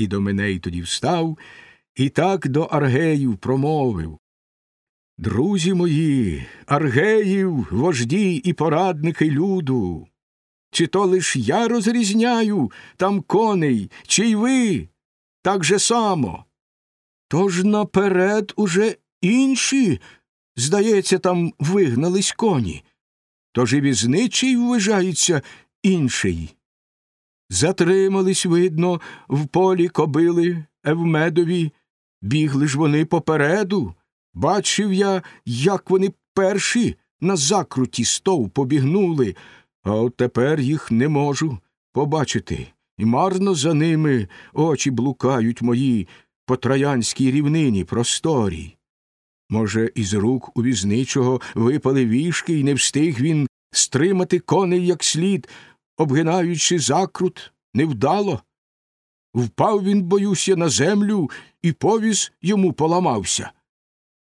І до мене й тоді встав, і так до Аргеїв промовив. Друзі мої, Аргеїв, вожді і порадники люду. Чи то лиш я розрізняю там коней, чи й ви так же само? Тож наперед уже інші, здається, там вигнались коні. Тож і візничий вважається інший. Затримались, видно, в полі кобили Евмедові, бігли ж вони попереду. Бачив я, як вони перші на закруті стов побігнули, а от тепер їх не можу побачити. І марно за ними очі блукають мої по троянській рівнині просторій. Може, із рук у візничого випали вішки, і не встиг він стримати коней як слід, обгинаючи закрут, невдало. Впав він, боюся, на землю, і повіз йому поламався.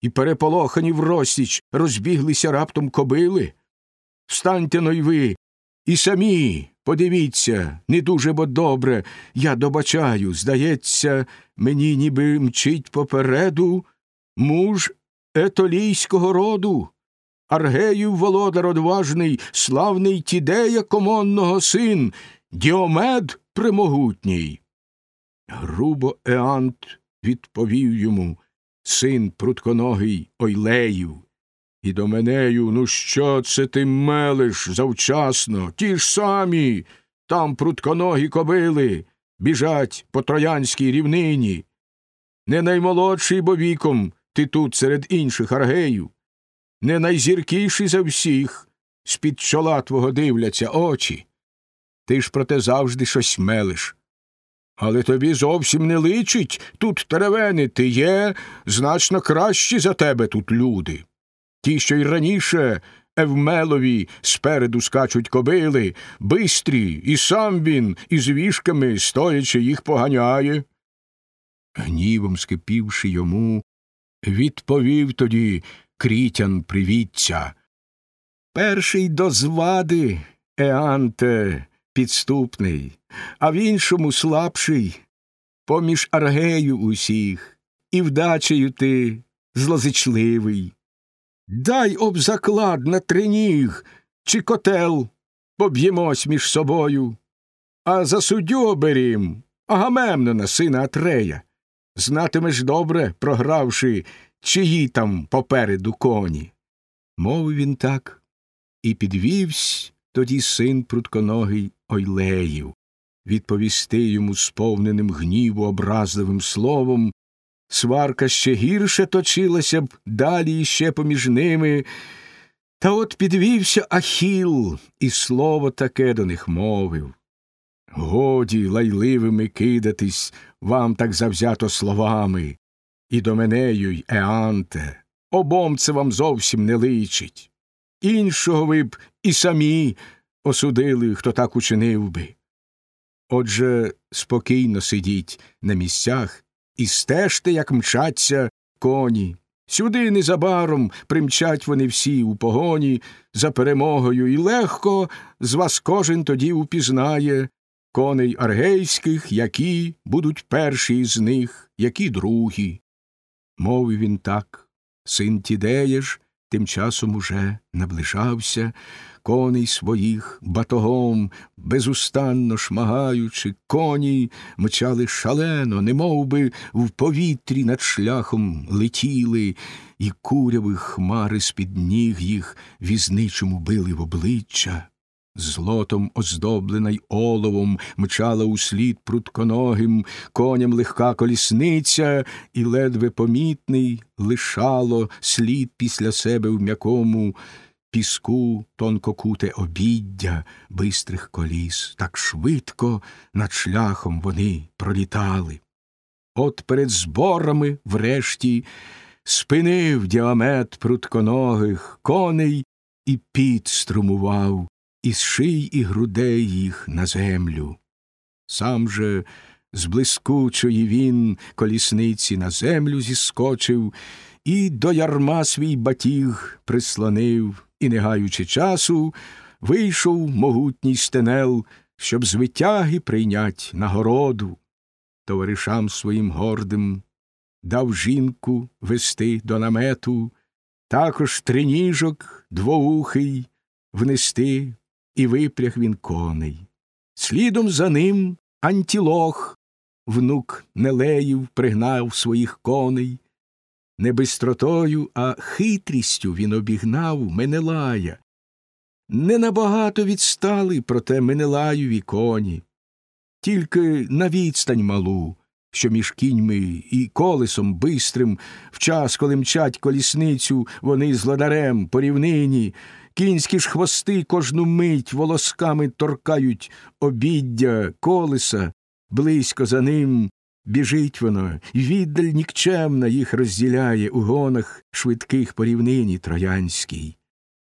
І переполохані в розсіч розбіглися раптом кобили. Встаньте но й ви, і самі подивіться, не дуже бо добре, я добачаю, здається, мені ніби мчить попереду муж етолійського роду. Аргеїв володар одважний, славний тідея комонного син, Діомед примогутній. Грубо Еант відповів йому син прутконогий Ойлеїв. І до менею, ну що це ти мелиш завчасно? Ті ж самі, там прутконогі кобили, біжать по троянській рівнині. Не наймолодший бо віком ти тут серед інших аргеїв, не найзіркіший за всіх, з під чола твого дивляться очі. Ти ж проте завжди щось мелиш. Але тобі зовсім не личить тут теревени, ти є значно кращі за тебе тут люди. Ті, що й раніше Евмелові спереду скачуть кобили, бистрі, і сам він із вішками, стоячи, їх поганяє. Гнівом скипівши йому, відповів тоді крітян привіття. Перший до звади, Еанте, підступний, а в іншому слабший, поміж аргею усіх, і вдачею ти злозичливий. Дай об заклад на триніг чи котел, поб'ємось між собою, а за суддю оберім Агамемнона, сина Атрея. Знатимеш добре, програвши, чиї там попереду коні. Мовив він так, і підвівсь тоді син прутконогий Ойлеїв, відповісти йому сповненим гніву образливим словом, сварка ще гірше точилася б далі іще поміж ними. Та от підвівся Ахіл, і слово таке до них мовив. Годі лайливими кидатись вам так завзято словами, і до менею й Еанте, обом це вам зовсім не личить. Іншого ви б і самі осудили, хто так учинив би. Отже, спокійно сидіть на місцях і стежте, як мчаться коні. Сюди незабаром примчать вони всі у погоні за перемогою, і легко з вас кожен тоді упізнає коней аргейських, які будуть перші з них, які другі. Мовив він так, син Тідея ж тим часом уже наближався, коней своїх батогом, безустанно шмагаючи, коні мчали шалено, немов би в повітрі над шляхом летіли, і куряви хмари з під ніг їх візничому били в обличчя. Злотом оздоблена й оловом мчала услід прутконогим, коням легка колісниця, і ледве помітний лишало слід після себе в м'якому піску тонкокуте обіддя бистрих коліс. Так швидко над шляхом вони пролітали. От перед зборами, врешті, спинив діамет прутконогих коней і під струмував із ший і грудей їх на землю. Сам же з блискучої він колісниці на землю зіскочив і до ярма свій батіг прислонив, і, не гаючи часу, вийшов могутній стенел, щоб з витяги прийнять нагороду. товаришам своїм гордим, дав жінку вести до намету, також триніжок двоухий внести, і випряг він коней. Слідом за ним антілох, внук Нелеїв, пригнав своїх коней. Не бистротою, а хитрістю він обігнав Менелая. Не набагато відстали, проте Менелаєві коні, тільки на відстань малу, що між кіньми і колесом бистрим, в час, коли мчать колісницю, вони з ладарем по рівнині, кінські ж хвости кожну мить волосками торкають обіддя колеса, близько за ним біжить воно, і віддаль нікчемна їх розділяє у гонах швидких по рівнині троянській.